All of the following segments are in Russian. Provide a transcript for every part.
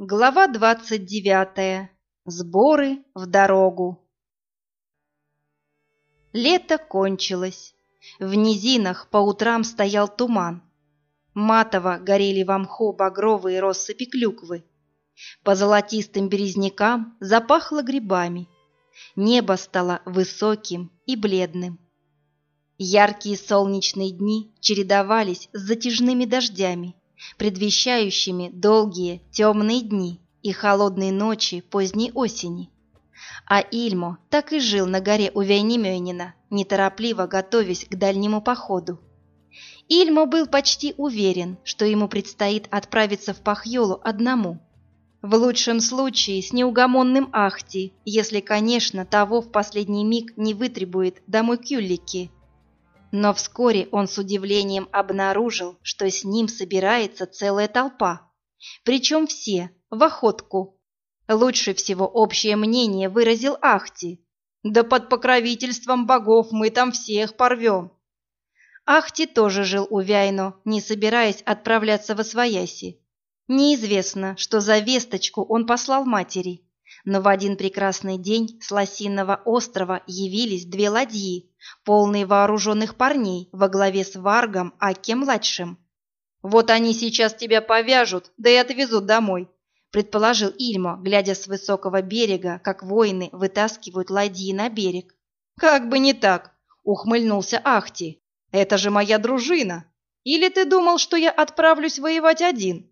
Глава двадцать девятая. Сборы в дорогу. Лето кончилось. В низинах по утрам стоял туман. Матово горели в мху багровые россыпи клюквы. По золотистым березнякам запахло грибами. Небо стало высоким и бледным. Яркие солнечные дни чередовались с затяжными дождями предвещающими долгие темные дни и холодные ночи поздней осени. А Ильмо так и жил на горе у Вейнемёнина, неторопливо готовясь к дальнему походу. Ильмо был почти уверен, что ему предстоит отправиться в Пахьолу одному. В лучшем случае с неугомонным Ахти, если, конечно, того в последний миг не вытребует домой Кюллики – но вскоре он с удивлением обнаружил, что с ним собирается целая толпа. Причем все, в охотку. Лучше всего общее мнение выразил Ахти. «Да под покровительством богов мы там всех порвем». Ахти тоже жил у Вяйно, не собираясь отправляться во Свояси. Неизвестно, что за весточку он послал матери. Но в один прекрасный день с Лосиного острова явились две ладьи, полные вооруженных парней во главе с Варгом Аке-младшим. «Вот они сейчас тебя повяжут, да и отвезут домой», предположил Ильмо, глядя с высокого берега, как воины вытаскивают ладьи на берег. «Как бы не так!» — ухмыльнулся Ахти. «Это же моя дружина! Или ты думал, что я отправлюсь воевать один?»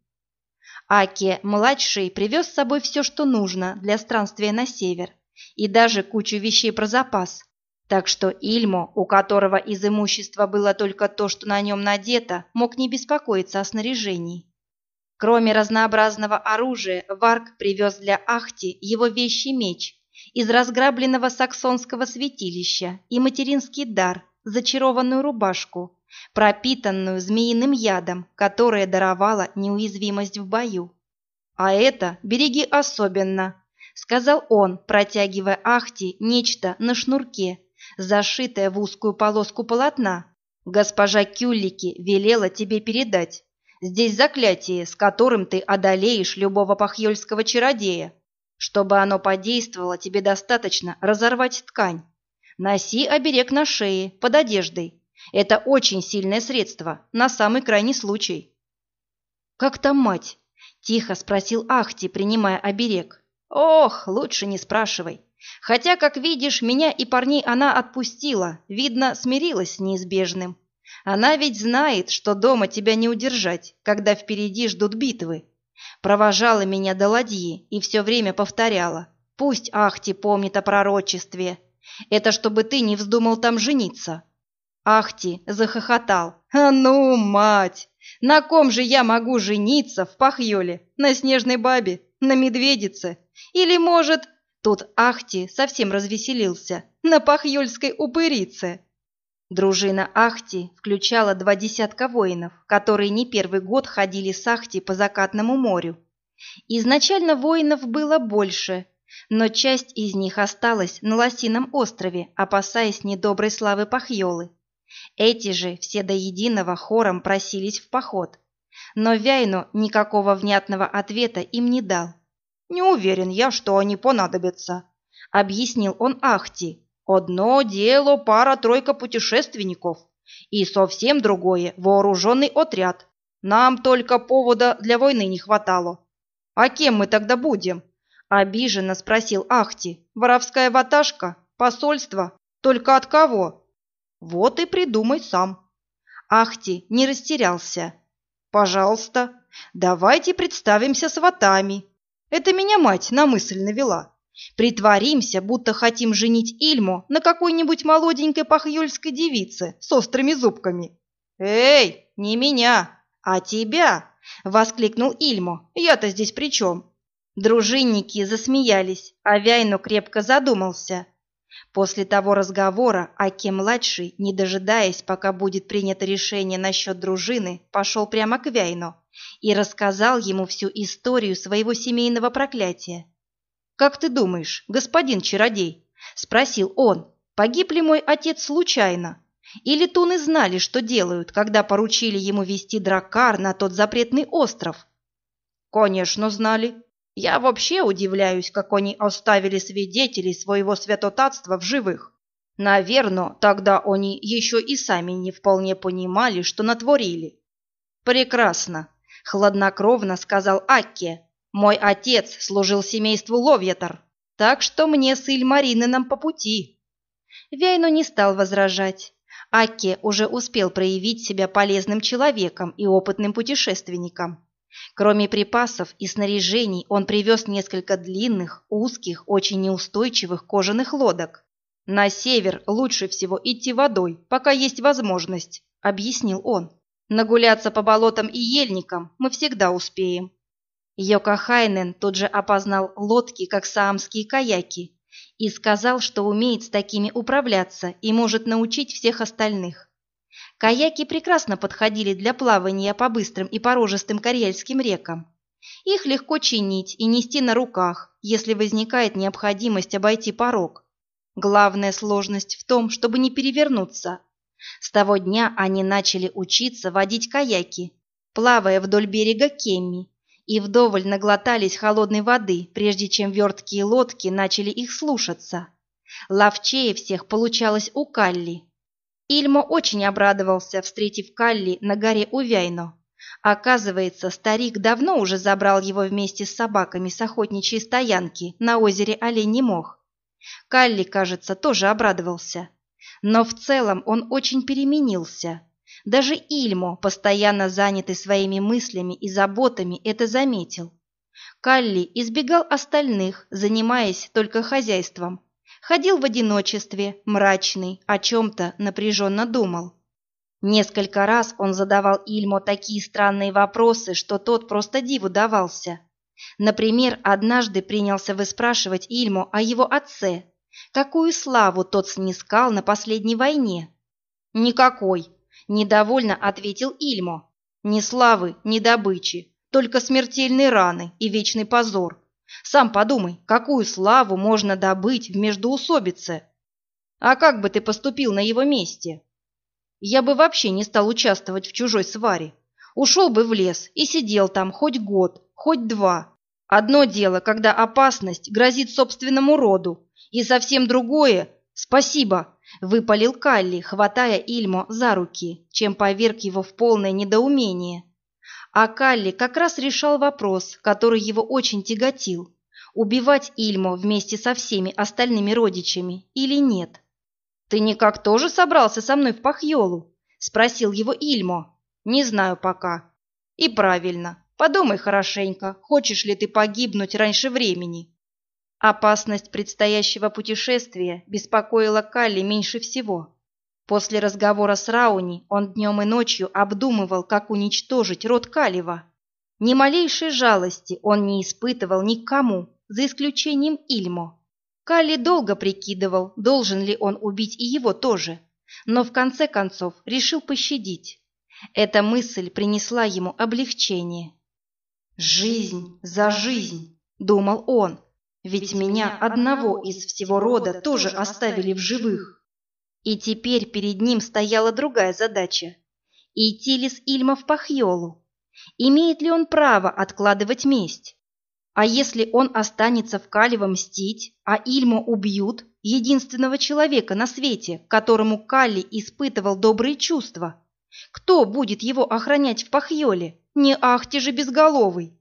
Аке-младший привез с собой все, что нужно для странствия на север, и даже кучу вещей про запас. Так что Ильмо, у которого из имущества было только то, что на нем надето, мог не беспокоиться о снаряжении. Кроме разнообразного оружия, Варк привез для Ахти его вещий меч из разграбленного саксонского святилища и материнский дар, зачарованную рубашку, пропитанную змеиным ядом, которая даровала неуязвимость в бою. «А это береги особенно», — сказал он, протягивая Ахти нечто на шнурке, зашитое в узкую полоску полотна. «Госпожа Кюллики велела тебе передать. Здесь заклятие, с которым ты одолеешь любого пахьёльского чародея. Чтобы оно подействовало, тебе достаточно разорвать ткань. Носи оберег на шее, под одеждой, это очень сильное средство, на самый крайний случай. «Как там мать?» – тихо спросил Ахти, принимая оберег. «Ох, лучше не спрашивай. Хотя, как видишь, меня и парней она отпустила, видно, смирилась с неизбежным. Она ведь знает, что дома тебя не удержать, когда впереди ждут битвы. Провожала меня до ладьи и все время повторяла. Пусть Ахти помнит о пророчестве. Это чтобы ты не вздумал там жениться. Ахти захохотал. «А ну, мать! На ком же я могу жениться в Пахьоле? На снежной бабе? На медведице? Или, может...» Тут Ахти совсем развеселился. «На пахьольской упырице!» Дружина Ахти включала два десятка воинов, которые не первый год ходили с Ахти по закатному морю. Изначально воинов было больше, но часть из них осталась на Лосином острове, опасаясь недоброй славы Пахьолы. Эти же все до единого хором просились в поход. Но Вяйну никакого внятного ответа им не дал. «Не уверен я, что они понадобятся», — объяснил он Ахти. «Одно дело пара-тройка путешественников, и совсем другое — вооруженный отряд. Нам только повода для войны не хватало». «А кем мы тогда будем?» — обиженно спросил Ахти. «Воровская ваташка? Посольство? Только от кого?» Вот и придумай сам. Ахти не растерялся. Пожалуйста, давайте представимся сватами. Это меня мать на мысль навела. Притворимся, будто хотим женить Ильму на какой-нибудь молоденькой пахюльской девице с острыми зубками. «Эй, не меня, а тебя!» — воскликнул Ильмо. «Я-то здесь при чем?» Дружинники засмеялись, а Вяйну крепко задумался. После того разговора Аки-младший, не дожидаясь, пока будет принято решение насчет дружины, пошел прямо к Вяйну и рассказал ему всю историю своего семейного проклятия. «Как ты думаешь, господин чародей?» – спросил он. «Погиб ли мой отец случайно? Или туны знали, что делают, когда поручили ему вести дракар на тот запретный остров?» «Конечно, знали», Я вообще удивляюсь, как они оставили свидетелей своего святотатства в живых. Наверное, тогда они еще и сами не вполне понимали, что натворили. Прекрасно, хладнокровно сказал Акке. Мой отец служил семейству Ловьятор, так что мне с Ильмаринином по пути. Вейну не стал возражать. Акке уже успел проявить себя полезным человеком и опытным путешественником. Кроме припасов и снаряжений, он привез несколько длинных, узких, очень неустойчивых кожаных лодок. «На север лучше всего идти водой, пока есть возможность», — объяснил он. «Нагуляться по болотам и ельникам мы всегда успеем». Йока Хайнен тут же опознал лодки как саамские каяки и сказал, что умеет с такими управляться и может научить всех остальных. Каяки прекрасно подходили для плавания по быстрым и порожистым карельским рекам. Их легко чинить и нести на руках, если возникает необходимость обойти порог. Главная сложность в том, чтобы не перевернуться. С того дня они начали учиться водить каяки, плавая вдоль берега Кемми, и вдоволь наглотались холодной воды, прежде чем верткие лодки начали их слушаться. Ловчее всех получалось у Калли. Ильмо очень обрадовался, встретив Калли на горе Увяйно. Оказывается, старик давно уже забрал его вместе с собаками с охотничьей стоянки на озере Оленей Мох. Калли, кажется, тоже обрадовался. Но в целом он очень переменился. Даже Ильмо, постоянно занятый своими мыслями и заботами, это заметил. Калли избегал остальных, занимаясь только хозяйством. Ходил в одиночестве, мрачный, о чем-то напряженно думал. Несколько раз он задавал Ильмо такие странные вопросы, что тот просто диву давался. Например, однажды принялся выспрашивать Ильмо о его отце. Какую славу тот снискал на последней войне? «Никакой», – недовольно ответил Ильмо. «Ни славы, ни добычи, только смертельные раны и вечный позор. Сам подумай, какую славу можно добыть в междоусобице? А как бы ты поступил на его месте? Я бы вообще не стал участвовать в чужой сваре. Ушел бы в лес и сидел там хоть год, хоть два. Одно дело, когда опасность грозит собственному роду, и совсем другое «Спасибо!» – выпалил Калли, хватая Ильмо за руки, чем поверг его в полное недоумение. А Калли как раз решал вопрос, который его очень тяготил – убивать Ильмо вместе со всеми остальными родичами или нет. «Ты никак тоже собрался со мной в Пахьолу?» – спросил его Ильмо. «Не знаю пока». «И правильно. Подумай хорошенько, хочешь ли ты погибнуть раньше времени?» Опасность предстоящего путешествия беспокоила Калли меньше всего. После разговора с Рауни он днем и ночью обдумывал, как уничтожить род Калева. Ни малейшей жалости он не испытывал никому, за исключением Ильмо. Калли долго прикидывал, должен ли он убить и его тоже, но в конце концов решил пощадить. Эта мысль принесла ему облегчение. «Жизнь за жизнь», — думал он, — «ведь меня одного из всего рода тоже оставили в живых». И теперь перед ним стояла другая задача – идти ли с Ильма в Пахьолу? Имеет ли он право откладывать месть? А если он останется в Калево мстить, а Ильма убьют, единственного человека на свете, которому Калли испытывал добрые чувства? Кто будет его охранять в Пахьоле? Не Ахти же безголовый!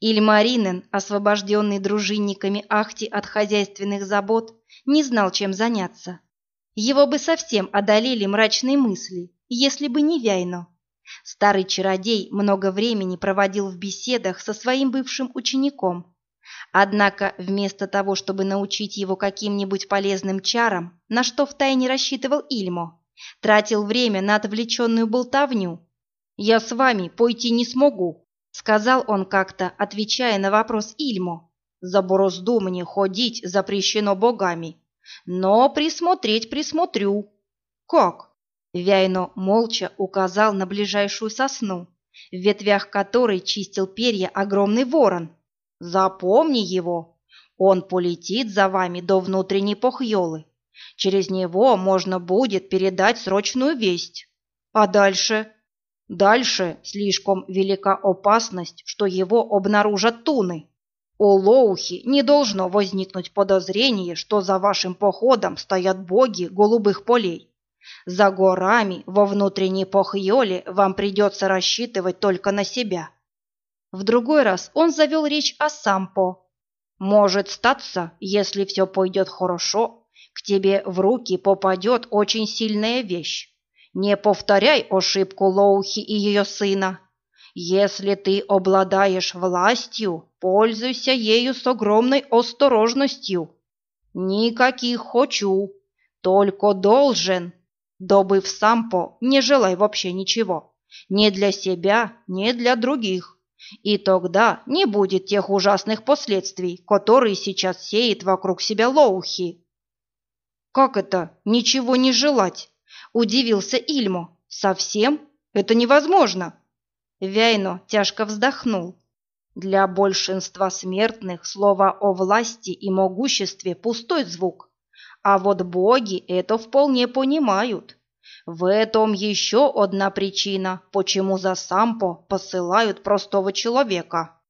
Ильмаринен, освобожденный дружинниками Ахти от хозяйственных забот, не знал, чем заняться. Его бы совсем одолели мрачные мысли, если бы не Вяйно. Старый чародей много времени проводил в беседах со своим бывшим учеником. Однако вместо того, чтобы научить его каким-нибудь полезным чарам, на что втайне рассчитывал Ильмо, тратил время на отвлеченную болтовню. «Я с вами пойти не смогу», — сказал он как-то, отвечая на вопрос Ильмо. «За борозду мне ходить запрещено богами, но присмотреть присмотрю. Как? Вяйно молча указал на ближайшую сосну, в ветвях которой чистил перья огромный ворон. Запомни его. Он полетит за вами до внутренней похьелы. Через него можно будет передать срочную весть. А дальше? Дальше слишком велика опасность, что его обнаружат туны. У Лоухи не должно возникнуть подозрение, что за вашим походом стоят боги голубых полей. За горами во внутренней Похьоле вам придется рассчитывать только на себя. В другой раз он завел речь о Сампо. Может статься, если все пойдет хорошо, к тебе в руки попадет очень сильная вещь. Не повторяй ошибку Лоухи и ее сына. Если ты обладаешь властью, пользуйся ею с огромной осторожностью. Никаких хочу, только должен. Добыв сампо, не желай вообще ничего. Ни для себя, ни для других. И тогда не будет тех ужасных последствий, которые сейчас сеет вокруг себя Лоухи. «Как это? Ничего не желать?» – удивился Ильмо. «Совсем? Это невозможно!» Вяйно тяжко вздохнул. Для большинства смертных слово о власти и могуществе пустой звук. А вот боги это вполне понимают. В этом еще одна причина, почему за сампо посылают простого человека.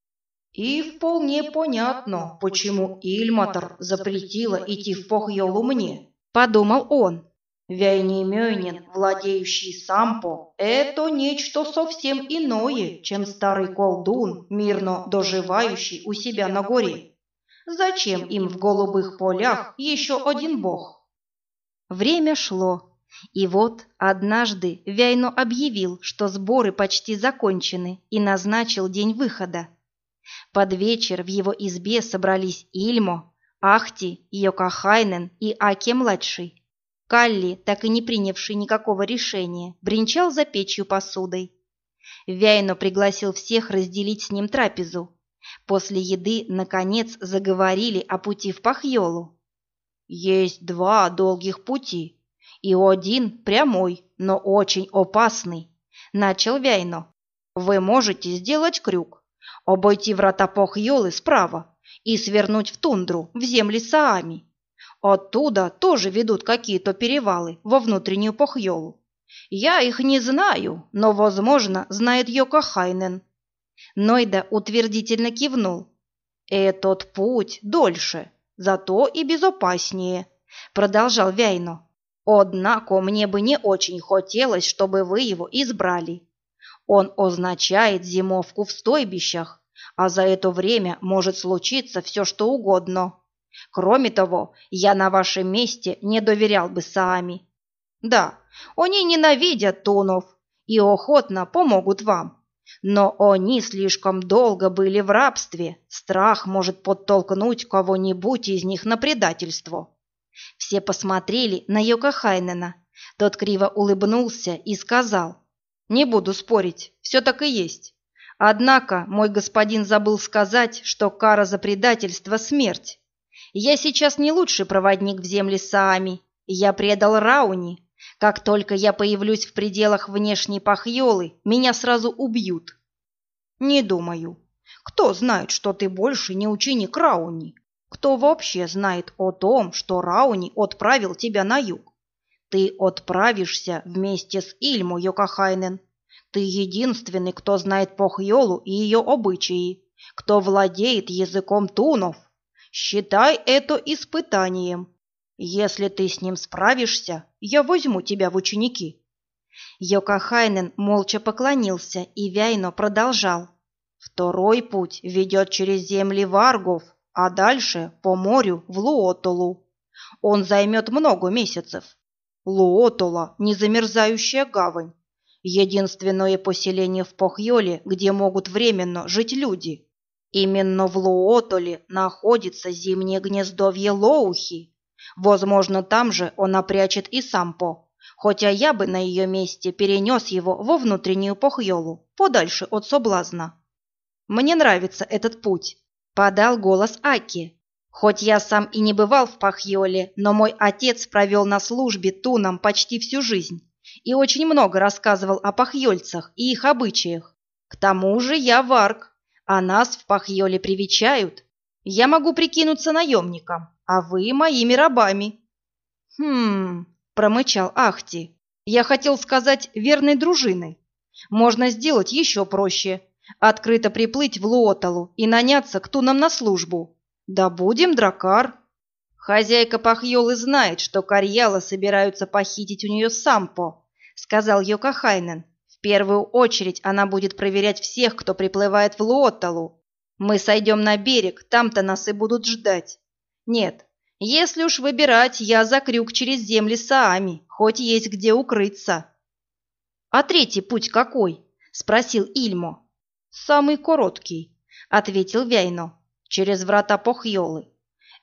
И вполне понятно, почему Ильматор запретила идти в Похьолу мне, подумал он. Вяйнемёнин, владеющий сампо, это нечто совсем иное, чем старый колдун, мирно доживающий у себя на горе. Зачем им в голубых полях еще один бог? Время шло, и вот однажды Вяйно объявил, что сборы почти закончены, и назначил день выхода. Под вечер в его избе собрались Ильмо, Ахти, Йокахайнен и Аке-младший. Калли, так и не принявший никакого решения, бренчал за печью посудой. Вяйно пригласил всех разделить с ним трапезу. После еды, наконец, заговорили о пути в Пахьолу. «Есть два долгих пути, и один прямой, но очень опасный», — начал Вяйно. «Вы можете сделать крюк, обойти врата Пахьолы справа и свернуть в тундру, в земли Саами. Оттуда тоже ведут какие-то перевалы во внутреннюю Похьолу. Я их не знаю, но, возможно, знает Йока Хайнен. Нойда утвердительно кивнул. Этот путь дольше, зато и безопаснее, продолжал Вяйно. Однако мне бы не очень хотелось, чтобы вы его избрали. Он означает зимовку в стойбищах, а за это время может случиться все, что угодно. Кроме того, я на вашем месте не доверял бы Саами. Да, они ненавидят тунов и охотно помогут вам. Но они слишком долго были в рабстве. Страх может подтолкнуть кого-нибудь из них на предательство. Все посмотрели на Йока Хайнена. Тот криво улыбнулся и сказал, «Не буду спорить, все так и есть. Однако мой господин забыл сказать, что кара за предательство – смерть. Я сейчас не лучший проводник в земли Саами. Я предал Рауни. Как только я появлюсь в пределах внешней Пахьолы, меня сразу убьют. Не думаю. Кто знает, что ты больше не ученик Рауни? Кто вообще знает о том, что Рауни отправил тебя на юг? Ты отправишься вместе с Ильму Йокахайнен. Ты единственный, кто знает Похьолу и ее обычаи, кто владеет языком тунов. Считай это испытанием. Если ты с ним справишься, я возьму тебя в ученики. Йокахайнен молча поклонился, и Вяйно продолжал. Второй путь ведет через земли варгов, а дальше по морю в Луотолу. Он займет много месяцев. Луотола – незамерзающая гавань. Единственное поселение в Похьоле, где могут временно жить люди. Именно в Луотоле находится зимнее гнездовье Лоухи. Возможно, там же он опрячет и Сампо, хотя я бы на ее месте перенес его во внутреннюю Похьолу, подальше от соблазна. Мне нравится этот путь, подал голос Аки. Хоть я сам и не бывал в Пахьоле, но мой отец провел на службе тунам почти всю жизнь и очень много рассказывал о пахьольцах и их обычаях. К тому же я варк, а нас в Пахьоле привечают. Я могу прикинуться наемником, а вы моими рабами». «Хм...» — промычал Ахти. «Я хотел сказать верной дружиной. Можно сделать еще проще. Открыто приплыть в Луоталу и наняться к тунам на службу. Да будем, дракар. Хозяйка Пахьолы знает, что Карьяла собираются похитить у нее Сампо, сказал Йокахайнен. Первую очередь она будет проверять всех, кто приплывает в Луоталу. Мы сойдем на берег, там-то нас и будут ждать. Нет, если уж выбирать, я за крюк через земли Саами, хоть есть где укрыться. А третий путь какой? спросил Ильмо. Самый короткий, ответил Вяйно, через врата Похьолы.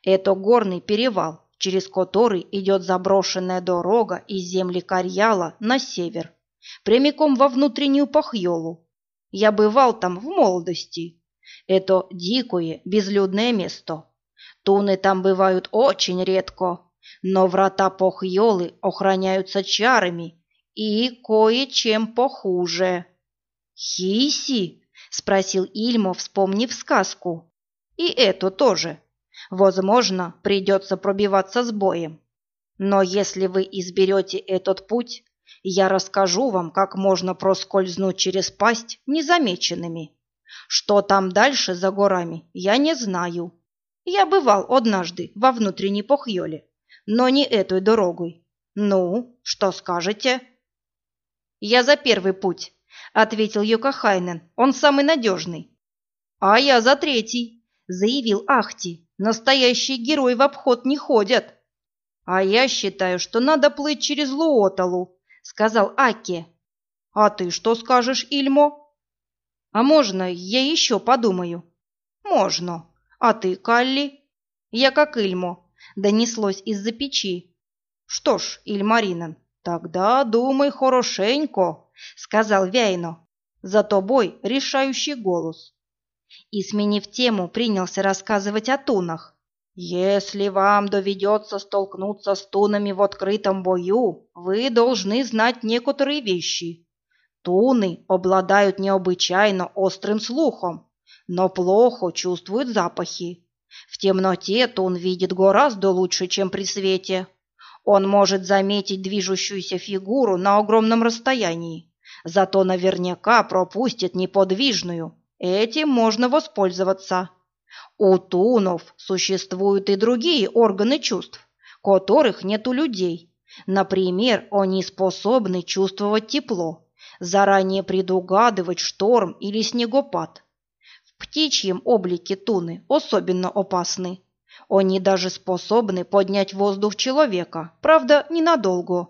Это горный перевал, через который идет заброшенная дорога из земли Карьяла на север, прямиком во внутреннюю Похьолу. Я бывал там в молодости. Это дикое, безлюдное место. Туны там бывают очень редко, но врата Похьолы охраняются чарами и кое-чем похуже. «Хиси?» — спросил Ильмо, вспомнив сказку. «И это тоже. Возможно, придется пробиваться с боем. Но если вы изберете этот путь, я расскажу вам, как можно проскользнуть через пасть незамеченными. Что там дальше за горами, я не знаю. Я бывал однажды во внутренней Похьоле, но не этой дорогой. Ну, что скажете? Я за первый путь, ответил Йокахайнен. Он самый надежный. А я за третий, заявил Ахти. Настоящие герои в обход не ходят. А я считаю, что надо плыть через Луоталу, сказал Аки. А ты что скажешь, Ильмо? А можно я еще подумаю? Можно. А ты, Калли? Я как Ильмо, донеслось из-за печи. Что ж, Ильмаринен, тогда думай хорошенько, сказал Вяйно. За тобой решающий голос. И, сменив тему, принялся рассказывать о тунах. Если вам доведется столкнуться с тунами в открытом бою, вы должны знать некоторые вещи. Туны обладают необычайно острым слухом но плохо чувствует запахи. В темноте то он видит гораздо лучше, чем при свете. Он может заметить движущуюся фигуру на огромном расстоянии, зато наверняка пропустит неподвижную. Этим можно воспользоваться. У тунов существуют и другие органы чувств, которых нет у людей. Например, они способны чувствовать тепло, заранее предугадывать шторм или снегопад. В птичьем облике туны особенно опасны. Они даже способны поднять воздух человека, правда, ненадолго.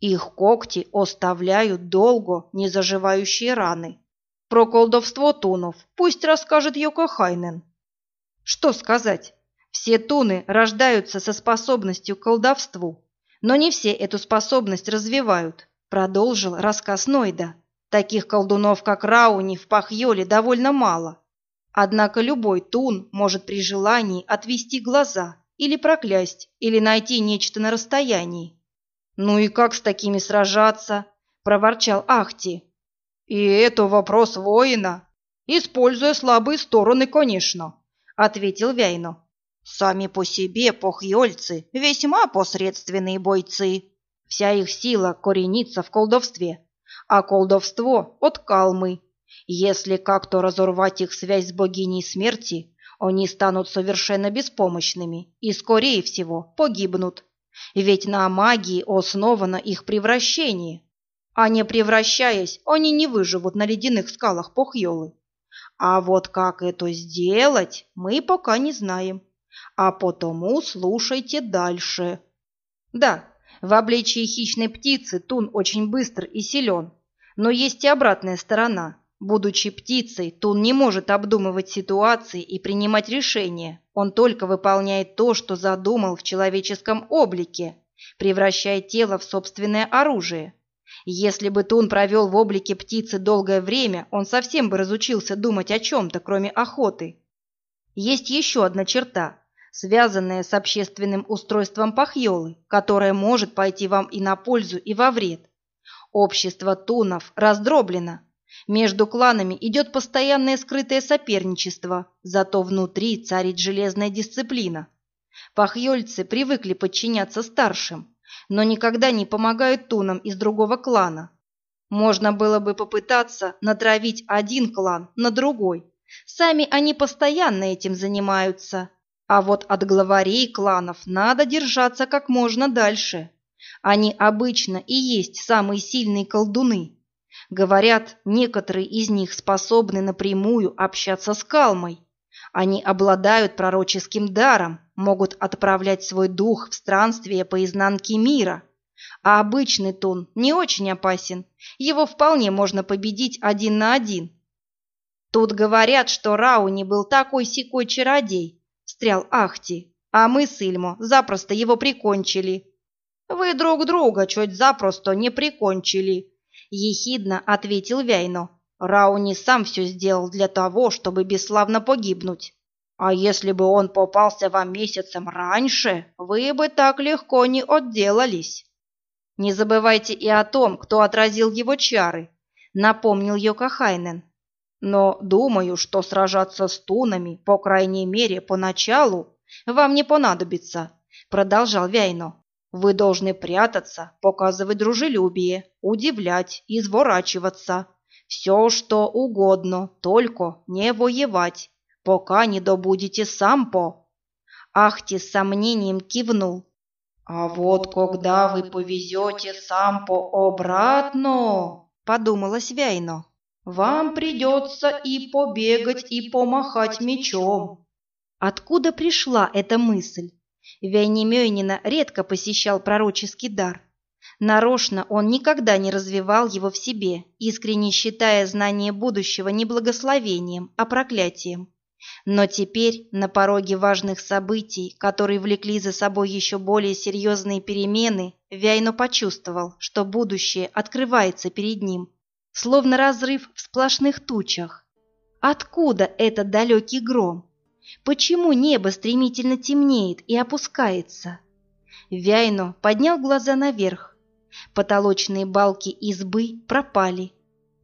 Их когти оставляют долго незаживающие раны. Про колдовство тунов пусть расскажет Йокохайнен. Что сказать? Все туны рождаются со способностью к колдовству, но не все эту способность развивают, продолжил рассказ Нойда. Таких колдунов, как Рауни, в Пахьоле довольно мало. Однако любой тун может при желании отвести глаза или проклясть, или найти нечто на расстоянии. «Ну и как с такими сражаться?» – проворчал Ахти. «И это вопрос воина, используя слабые стороны, конечно», – ответил Вяйно. «Сами по себе похьёльцы весьма посредственные бойцы. Вся их сила коренится в колдовстве, а колдовство – от калмы, если как-то разорвать их связь с богиней смерти, они станут совершенно беспомощными и, скорее всего, погибнут. Ведь на магии основано их превращение. А не превращаясь, они не выживут на ледяных скалах Похьолы. А вот как это сделать, мы пока не знаем. А потому слушайте дальше. Да, в обличии хищной птицы Тун очень быстр и силен, но есть и обратная сторона. Будучи птицей, Тун не может обдумывать ситуации и принимать решения. Он только выполняет то, что задумал в человеческом облике, превращая тело в собственное оружие. Если бы Тун провел в облике птицы долгое время, он совсем бы разучился думать о чем-то, кроме охоты. Есть еще одна черта, связанная с общественным устройством пахьолы, которая может пойти вам и на пользу, и во вред. Общество тунов раздроблено, между кланами идет постоянное скрытое соперничество, зато внутри царит железная дисциплина. Пахьёльцы привыкли подчиняться старшим, но никогда не помогают тунам из другого клана. Можно было бы попытаться натравить один клан на другой. Сами они постоянно этим занимаются. А вот от главарей кланов надо держаться как можно дальше. Они обычно и есть самые сильные колдуны. Говорят, некоторые из них способны напрямую общаться с Калмой. Они обладают пророческим даром, могут отправлять свой дух в странствие по изнанке мира. А обычный тон не очень опасен, его вполне можно победить один на один. Тут говорят, что Рауни был такой секой чародей, встрял Ахти, а мы с Ильмо запросто его прикончили. Вы друг друга чуть запросто не прикончили, ехидно ответил Вяйно. Рауни сам все сделал для того, чтобы бесславно погибнуть. А если бы он попался вам месяцем раньше, вы бы так легко не отделались. Не забывайте и о том, кто отразил его чары, напомнил Йокахайнен. Но думаю, что сражаться с тунами, по крайней мере, поначалу, вам не понадобится, продолжал Вяйно. Вы должны прятаться, показывать дружелюбие, удивлять, изворачиваться. Все, что угодно, только не воевать, пока не добудете сампо. Ахти с сомнением кивнул. А вот когда вы повезете сампо обратно, подумалось Вяйно, вам придется и побегать, и помахать мечом. Откуда пришла эта мысль? Вяйнемёйнина редко посещал пророческий дар. Нарочно он никогда не развивал его в себе, искренне считая знание будущего не благословением, а проклятием. Но теперь, на пороге важных событий, которые влекли за собой еще более серьезные перемены, Вяйно почувствовал, что будущее открывается перед ним, словно разрыв в сплошных тучах. Откуда этот далекий гром? Почему небо стремительно темнеет и опускается? Вяйно поднял глаза наверх. Потолочные балки избы пропали.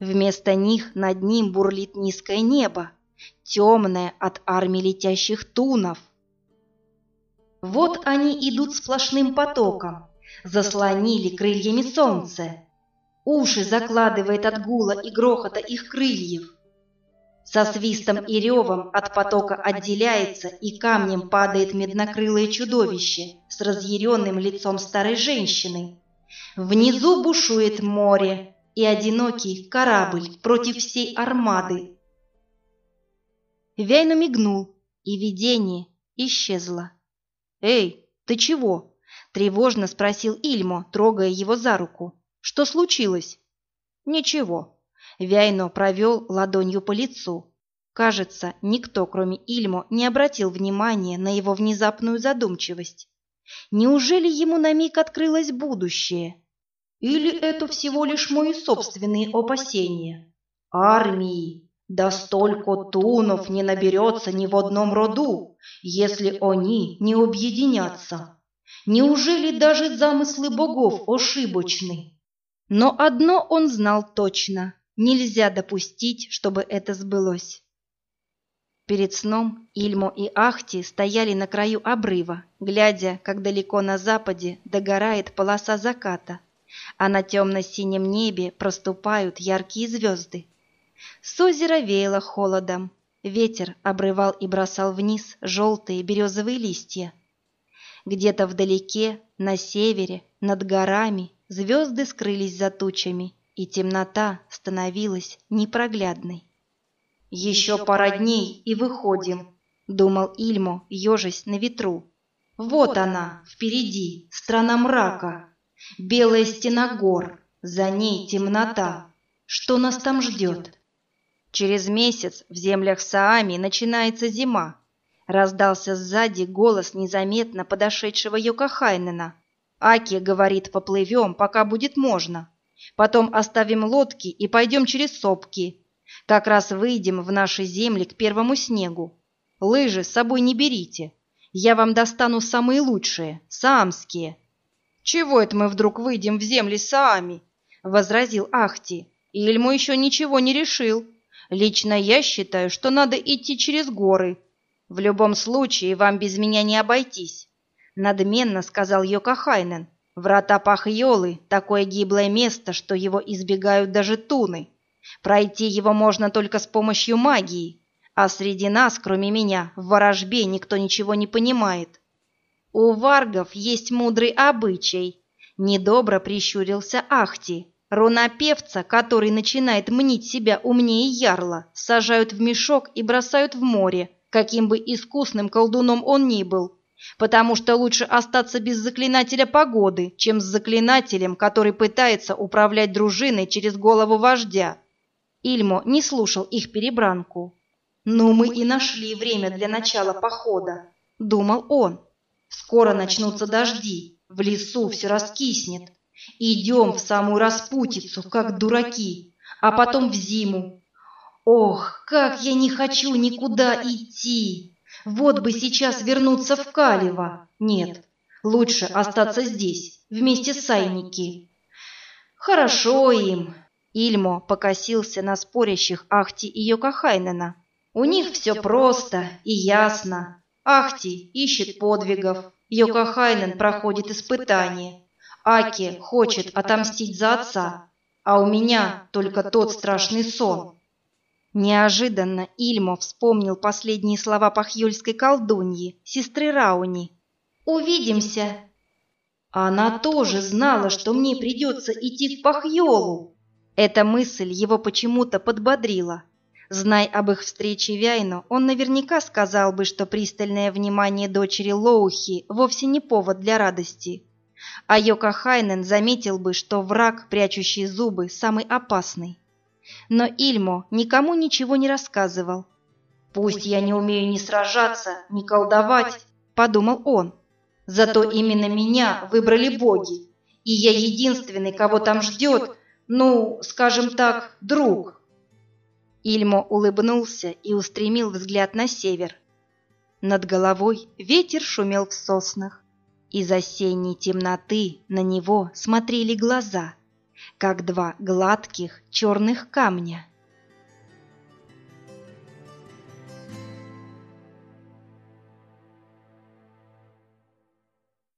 Вместо них над ним бурлит низкое небо, темное от армии летящих тунов. Вот они идут сплошным потоком, заслонили крыльями солнце. Уши закладывает от гула и грохота их крыльев. Со свистом и ревом от потока отделяется и камнем падает меднокрылое чудовище с разъяренным лицом старой женщины. Внизу бушует море и одинокий корабль против всей армады. Вяйну мигнул, и видение исчезло. «Эй, ты чего?» – тревожно спросил Ильмо, трогая его за руку. «Что случилось?» «Ничего», Вяйно провел ладонью по лицу. Кажется, никто, кроме Ильмо, не обратил внимания на его внезапную задумчивость. Неужели ему на миг открылось будущее? Или это всего лишь мои собственные опасения? Армии! Да столько тунов не наберется ни в одном роду, если они не объединятся. Неужели даже замыслы богов ошибочны? Но одно он знал точно. Нельзя допустить, чтобы это сбылось. Перед сном Ильмо и Ахти стояли на краю обрыва, глядя, как далеко на западе догорает полоса заката, а на темно-синем небе проступают яркие звезды. С озера веяло холодом, ветер обрывал и бросал вниз желтые березовые листья. Где-то вдалеке, на севере, над горами, звезды скрылись за тучами, и темнота становилась непроглядной. «Еще пара дней и выходим», — думал Ильмо, ежась на ветру. «Вот она, впереди, страна мрака, белая стена гор, за ней темнота. Что нас там ждет?» Через месяц в землях Саами начинается зима. Раздался сзади голос незаметно подошедшего Йокахайнена. «Аки, — говорит, — поплывем, пока будет можно». Потом оставим лодки и пойдем через сопки. Как раз выйдем в наши земли к первому снегу. Лыжи с собой не берите. Я вам достану самые лучшие, саамские. Чего это мы вдруг выйдем в земли Саами? возразил Ахти. Ильму еще ничего не решил. Лично я считаю, что надо идти через горы. В любом случае вам без меня не обойтись, надменно сказал Йокахайнен. Врата Пахьолы – такое гиблое место, что его избегают даже туны. Пройти его можно только с помощью магии, а среди нас, кроме меня, в ворожбе никто ничего не понимает. У варгов есть мудрый обычай. Недобро прищурился Ахти. Рунопевца, который начинает мнить себя умнее ярла, сажают в мешок и бросают в море, каким бы искусным колдуном он ни был. Потому что лучше остаться без заклинателя погоды, чем с заклинателем, который пытается управлять дружиной через голову вождя. Ильмо не слушал их перебранку. «Ну, мы и нашли время для начала похода», — думал он. «Скоро начнутся дожди, в лесу все раскиснет. Идем в самую распутицу, как дураки, а потом в зиму. Ох, как я не хочу никуда идти! Вот бы сейчас вернуться в Калево. Нет, лучше остаться здесь, вместе с Сайники. Хорошо им. Ильмо покосился на спорящих Ахти и Йокахайнена. У них все просто и ясно. Ахти ищет подвигов, Йокахайнен проходит испытание. Аки хочет отомстить за отца, а у меня только тот страшный сон. Неожиданно Ильмо вспомнил последние слова пахьёльской колдуньи, сестры Рауни. «Увидимся!» Она тоже знала, что мне придется идти в Пахьолу. Эта мысль его почему-то подбодрила. Знай об их встрече Вяйну, он наверняка сказал бы, что пристальное внимание дочери Лоухи вовсе не повод для радости. А Йока Хайнен заметил бы, что враг, прячущий зубы, самый опасный. Но Ильмо никому ничего не рассказывал. «Пусть я не умею ни сражаться, ни колдовать», — подумал он. «Зато именно меня выбрали боги, и я единственный, кого там ждет, ну, скажем так, друг». Ильмо улыбнулся и устремил взгляд на север. Над головой ветер шумел в соснах. Из осенней темноты на него смотрели глаза — как два гладких черных камня.